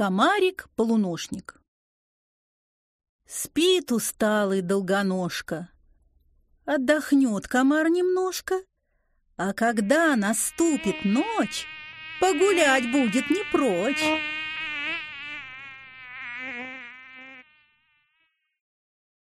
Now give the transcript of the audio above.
Комарик-полуношник Спит усталый долгоножка, Отдохнет комар немножко, А когда наступит ночь, Погулять будет не прочь.